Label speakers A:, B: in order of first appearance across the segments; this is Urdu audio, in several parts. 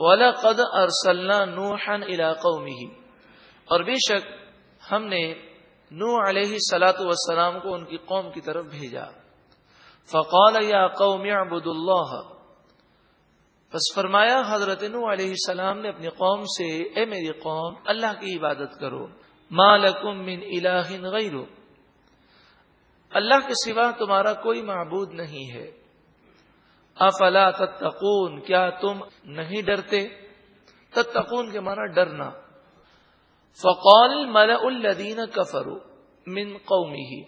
A: ولا قد ارسلنا نوحا الى قومه۔ اور بے شک ہم نے نو علیہ سلاۃ وسلام کو ان کی قوم کی طرف بھیجا۔ فقال یا قوم اعبدوا اللہ بس فرمایا، حضرت نو علیہ السلام نے اپنی قوم سے، اے میری قوم، اللہ کی عبادت کرو۔ ما لکم من الہ غیرو اللہ کے سوا تمہارا کوئی معبود نہیں ہے۔ افلا تتقون، کیا تم نہیں ڈرتے؟ تتقون کے معنی ڈرنا۔ فقول ملا الدین کفرو من قومی ہی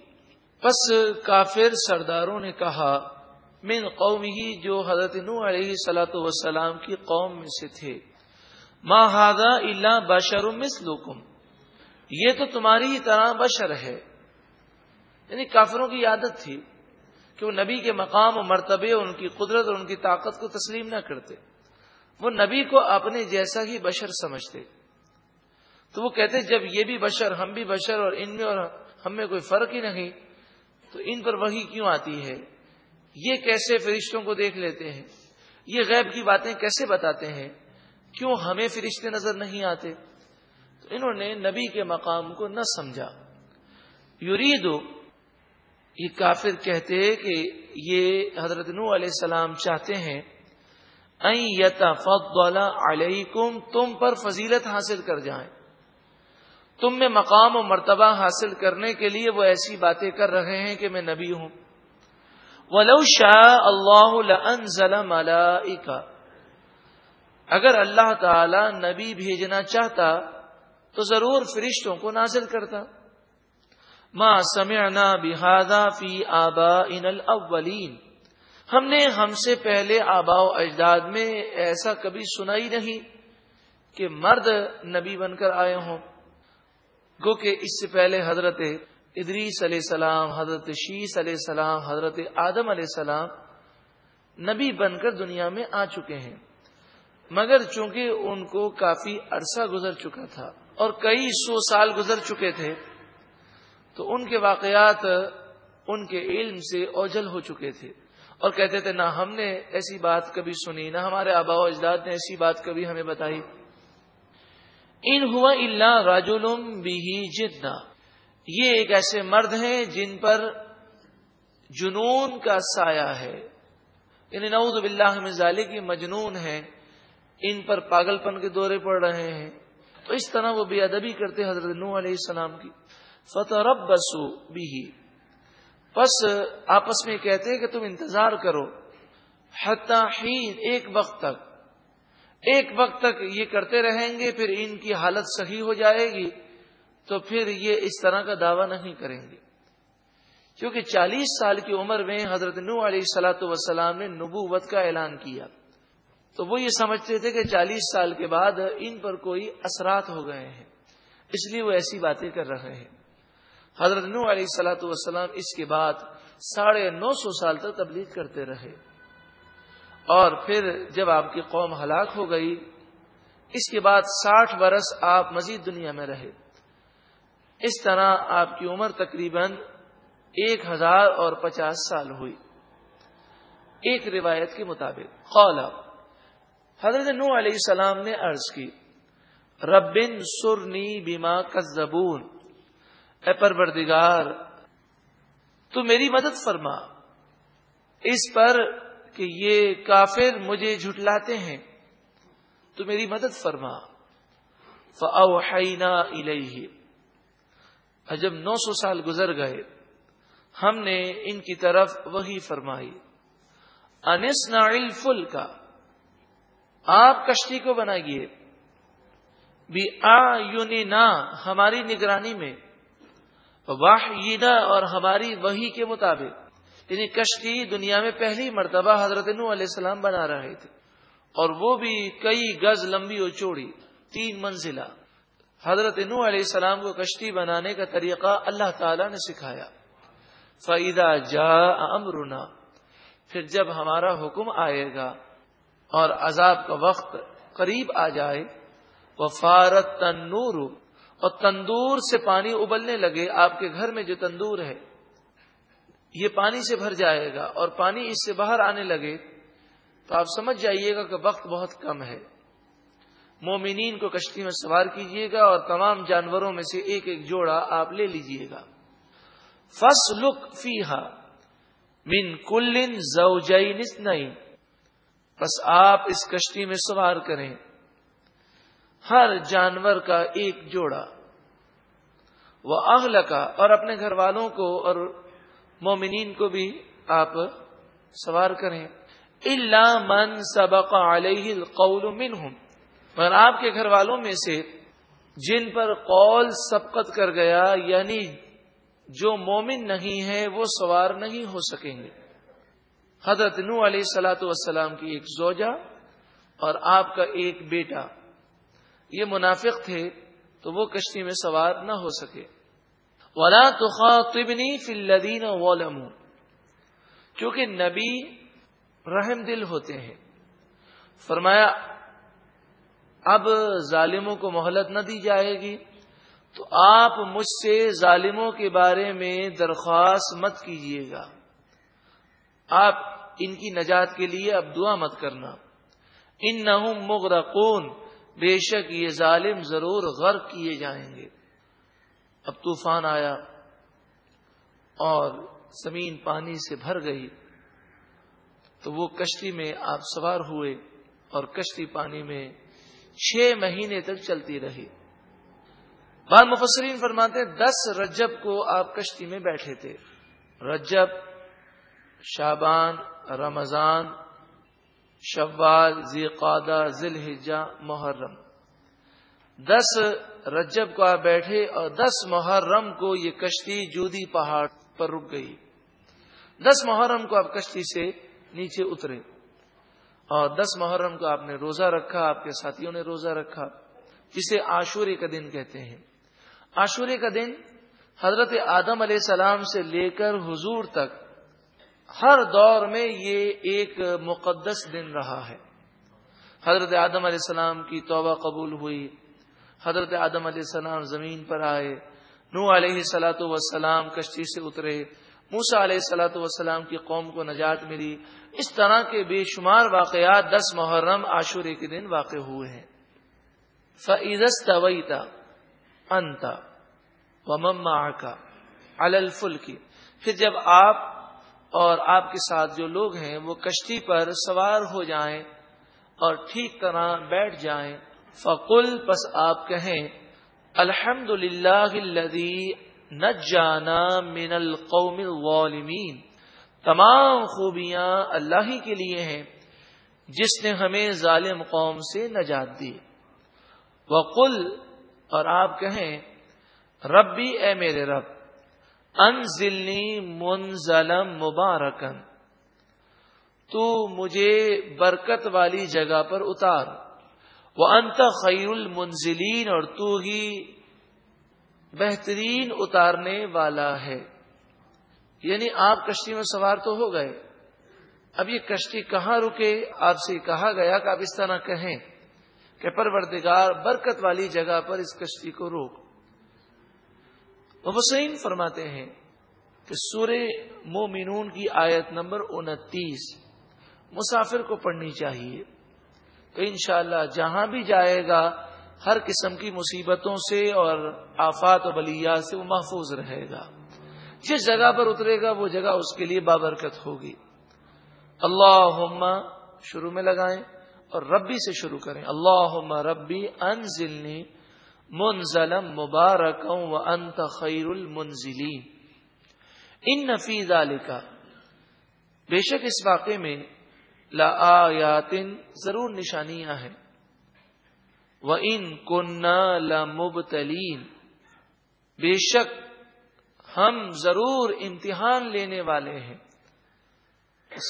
A: پس کافر سرداروں نے کہا، من قومی ہی جو حضرت نو علیہ سلاۃ وسلام کی قوم میں سے تھے۔ ما ہادا اللہ بشر مثلکم۔ یہ تو تمہاری ہی طرح بشر ہے۔ یعنی کافروں کی عادت تھی۔ کہ وہ نبی کے مقام و مرتبے، ان کی قدرت اور ان کی طاقت کو تسلیم نہ کرتے۔ وہ نبی کو اپنے جیسا ہی بشر سمجھتے۔ تو وہ کہتے، جب یہ بھی بشر، ہم بھی بشر اور ان میں اور ہم میں کوئی فرق ہی نہیں، تو ان پر وہی کیوں آتی ہے؟ یہ کیسے فرشتوں کو دیکھ لیتے ہیں؟ یہ غیب کی باتیں کیسے بتاتے ہیں؟ کیوں ہمیں فرشتے نظر نہیں آتے؟ تو انہوں نے نبی کے مقام کو نہ سمجھا۔ یریدو یہ کافر کہتے کہ یہ حضرت نو علیہ السلام چاہتے ہیں علیکم، تم پر فضیلت حاصل کر جائیں۔ تم میں مقام و مرتبہ حاصل کرنے کے لیے وہ ایسی باتیں کر رہے ہیں کہ میں نبی ہوں۔ ولو شاہ اللہ ملائکہ۔ اگر اللہ تعالی نبی بھیجنا چاہتا تو ضرور فرشتوں کو نازل کرتا۔ ما سمعنا بہذا فی آبا ان الاولین ہم نے ہم سے پہلے آبا و اجداد میں ایسا کبھی سنا ہی نہیں کہ مرد نبی بن کر آئے ہوں۔ گو کہ اس سے پہلے حضرت ادریس علیہ السلام، حضرت شیس علیہ السلام، حضرت آدم علیہ السلام نبی بن کر دنیا میں آ چکے ہیں۔ مگر چونکہ ان کو کافی عرصہ گزر چکا تھا اور کئی سو سال گزر چکے تھے تو ان کے واقعات ان کے علم سے اوجل ہو چکے تھے۔ اور کہتے تھے، نہ ہم نے ایسی بات کبھی سنی، نہ ہمارے آبا و اجداد نے ایسی بات کبھی ہمیں بتائی۔ ان ہوا اللہ راج بھی جتنا یہ ایک ایسے مرد ہیں جن پر جنون کا سایہ ہے۔ یعنی نعوذ باللہ من ذالک کی مجنون ہے ان پر پاگل پن کے دورے پڑ رہے ہیں۔ تو اس طرح وہ بے ادبی کرتے حضرت نو علیہ السلام کی۔ فتح رب بسو بھی بس آپس میں کہتے کہ تم انتظار کرو حتین ایک وقت تک۔ ایک وقت تک یہ کرتے رہیں گے، پھر ان کی حالت صحیح ہو جائے گی، تو پھر یہ اس طرح کا دعویٰ نہیں کریں گے۔ کیونکہ چالیس سال کی عمر میں حضرت نو علیہ سلاۃ وسلام نے نبوت کا اعلان کیا۔ تو وہ یہ سمجھتے تھے کہ چالیس سال کے بعد ان پر کوئی اثرات ہو گئے ہیں، اس لیے وہ ایسی باتیں کر رہے ہیں۔ حضرت نو علیہ سلاۃ وسلام اس کے بعد ساڑھے نو سو سال تک تبلیغ کرتے رہے۔ اور پھر جب آپ کی قوم ہلاک ہو گئی، اس کے بعد ساٹھ برس آپ مزید دنیا میں رہے۔ اس طرح آپ کی عمر تقریباً ایک ہزار اور پچاس سال ہوئی۔ ایک روایت کے مطابق قولا حضرت نو علیہ السلام نے عرض کی ربن سرنی بیما کزبون اے پروردگار، تو میری مدد فرما۔ اس پر کہ یہ کافر مجھے جھٹلاتے ہیں، تو میری مدد فرما۔ فاوحینا جب نو سو سال گزر گئے، ہم نے ان کی طرف وہی فرمائی۔ انس نائل فل کا آپ کشتی کو بنائیے۔ بھی آ یونی ہماری نگرانی میں۔ واہ اور ہماری وہی کے مطابق یعنی کشتی دنیا میں پہلی مرتبہ حضرت نو علیہ السلام بنا رہے تھے۔ اور وہ بھی کئی گز لمبی اور چوڑی، تین منزلہ۔ حضرت نو علیہ السلام کو کشتی بنانے کا طریقہ اللہ تعالی نے سکھایا۔ فعدہ جا امرنا پھر جب ہمارا حکم آئے گا اور عذاب کا وقت قریب آ جائے وہ فارت تنور اور تندور سے پانی ابلنے لگے، آپ کے گھر میں جو تندور ہے، یہ پانی سے بھر جائے گا اور پانی اس سے باہر آنے لگے، تو آپ سمجھ جائیے گا کہ وقت بہت کم ہے۔ مومنین کو کشتی میں سوار کیجیے گا اور تمام جانوروں میں سے ایک ایک جوڑا آپ لے لیجیے گا۔ فس لک فی ہا من کلن نہیں بس آپ اس کشتی میں سوار کریں۔ ہر جانور کا ایک جوڑا۔ وہ اغل کا اور اپنے گھر والوں کو اور مومنین کو بھی آپ سوار کریں۔ اللہ من سبق علیہ القول منہم مگر آپ کے گھر والوں میں سے جن پر قول سبقت کر گیا یعنی جو مومن نہیں ہے وہ سوار نہیں ہو سکیں گے۔ حضرت نو علیہ سلاۃ والسلام کی ایک زوجہ اور آپ کا ایک بیٹا۔ یہ منافق تھے تو وہ کشتی میں سوار نہ ہو سکے۔ ولا تو خاطبنی فلدین کیونکہ نبی رحم دل ہوتے ہیں۔ فرمایا، اب ظالموں کو مہلت نہ دی جائے گی۔ تو آپ مجھ سے ظالموں کے بارے میں درخواست مت کیجیے گا۔ آپ ان کی نجات کے لیے اب دعا مت کرنا۔ ان نہ مغرقون۔ بے شک یہ ظالم ضرور غرق کیے جائیں گے۔ اب طوفان آیا اور زمین پانی سے بھر گئی۔ تو وہ کشتی میں آپ سوار ہوئے اور کشتی پانی میں چھ مہینے تک چلتی رہی۔ بعض مفسرین فرماتے ہیں دس رجب کو آپ کشتی میں بیٹھے تھے۔ رجب شابان رمضان شوال ذی قادہ ذیل محرم۔ دس رجب کو آپ بیٹھے اور دس محرم کو یہ کشتی جودی پہاڑ پر رک گئی۔ دس محرم کو آپ کشتی سے نیچے اترے اور دس محرم کو آپ نے روزہ رکھا، آپ کے ساتھیوں نے روزہ رکھا، جسے آشورے کا دن کہتے ہیں۔ آشورے کا دن حضرت آدم علیہ السلام سے لے کر حضور تک ہر دور میں یہ ایک مقدس دن رہا ہے۔ حضرت آدم علیہ السلام کی توبہ قبول ہوئی۔ حضرت آدم علیہ السلام زمین پر آئے۔ نو علیہ سلاۃ وسلام کشتی سے اترے۔ موسا علیہ سلاۃ وسلام کی قوم کو نجات ملی۔ اس طرح کے بے شمار واقعات دس محرم عاشورے کے دن واقع ہوئے ہیں۔ فعزت طویتا انتا و مما کا الفل کی پھر جب آپ اور آپ کے ساتھ جو لوگ ہیں وہ کشتی پر سوار ہو جائیں اور ٹھیک طرح بیٹھ جائیں۔ فقل، پس آپ کہیں الحمد للہ نجانا من القوم الظالمین تمام خوبیاں اللہ ہی کے لیے ہیں، جس نے ہمیں ظالم قوم سے نجات دی۔ وقل، اور آپ کہیں، ربی، اے میرے رب انزلنی منزلم مبارکن تو مجھے برکت والی جگہ پر اتار۔ وہ انت خیر المنزلین، اور تو ہی بہترین اتارنے والا ہے۔ یعنی آپ کشتی میں سوار تو ہو گئے۔ اب یہ کشتی کہاں رکے؟ آپ سے کہا گیا کہ آپ اس طرح کہیں کہ پروردگار برکت والی جگہ پر اس کشتی کو روک۔ حسین فرماتے ہیں کہ سورہ مومنون کی آیت نمبر انتیس، مسافر کو پڑھنی چاہیے تو انشاءاللہ جہاں بھی جائے گا، ہر قسم کی مصیبتوں سے اور آفات و بلیات سے وہ محفوظ رہے گا۔ جس جگہ پر اترے گا، وہ جگہ اس کے لیے بابرکت ہوگی۔ اللہ شروع میں لگائیں اور ربی سے شروع کریں۔ اللہ ربی انزلنی منزلم مبارک و انت خیر المنزلین۔ ان نفیز کا بے شک اس واقعے میں لا آیاتن ضرور نشانیاں ہیں۔ وہ ان کنہ لمبتلین۔ بے شک ہم ضرور امتحان لینے والے ہیں۔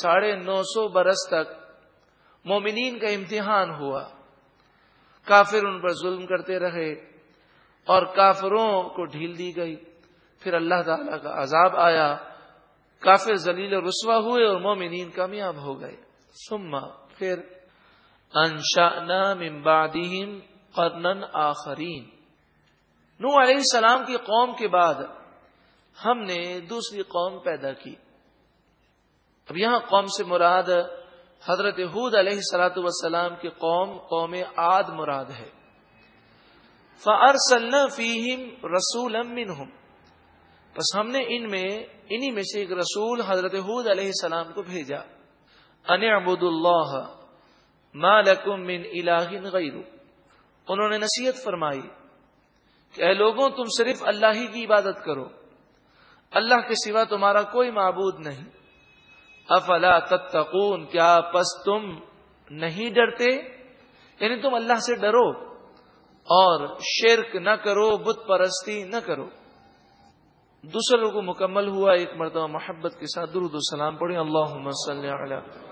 A: ساڑھے نو سو برس تک مومنین کا امتحان ہوا۔ کافر ان پر ظلم کرتے رہے اور کافروں کو ڈھیل دی گئی۔ پھر اللہ تعالی کا عذاب آیا۔ کافر ذلیل رسوا ہوئے اور مومنین کامیاب ہو گئے۔ سما پھر انشا بعدهم قرنن آخرین۔ نو علیہ السلام کی قوم کے بعد ہم نے دوسری قوم پیدا کی۔ اب یہاں قوم سے مراد حضرت حود علیہ سلاۃ وسلام کی قوم قوم عاد مراد ہے۔ فیم رسول بس ہم نے ان میں، انہی میں سے ایک رسول حضرت حود علیہ السلام کو بھیجا۔ ان ابود اللہ مالکم من الہ غیر انہوں نے نصیحت فرمائی کہ اے لوگوں، تم صرف اللہ ہی کی عبادت کرو۔ اللہ کے سوا تمہارا کوئی معبود نہیں۔ افلا تتقون، کیا پس تم نہیں ڈرتے؟ یعنی تم اللہ سے ڈرو اور شرک نہ کرو، بت پرستی نہ کرو۔ دوسروں کو مکمل ہوا، ایک مرتبہ محبت کے ساتھ درود و سلام پڑھیں۔ اللہ علیہ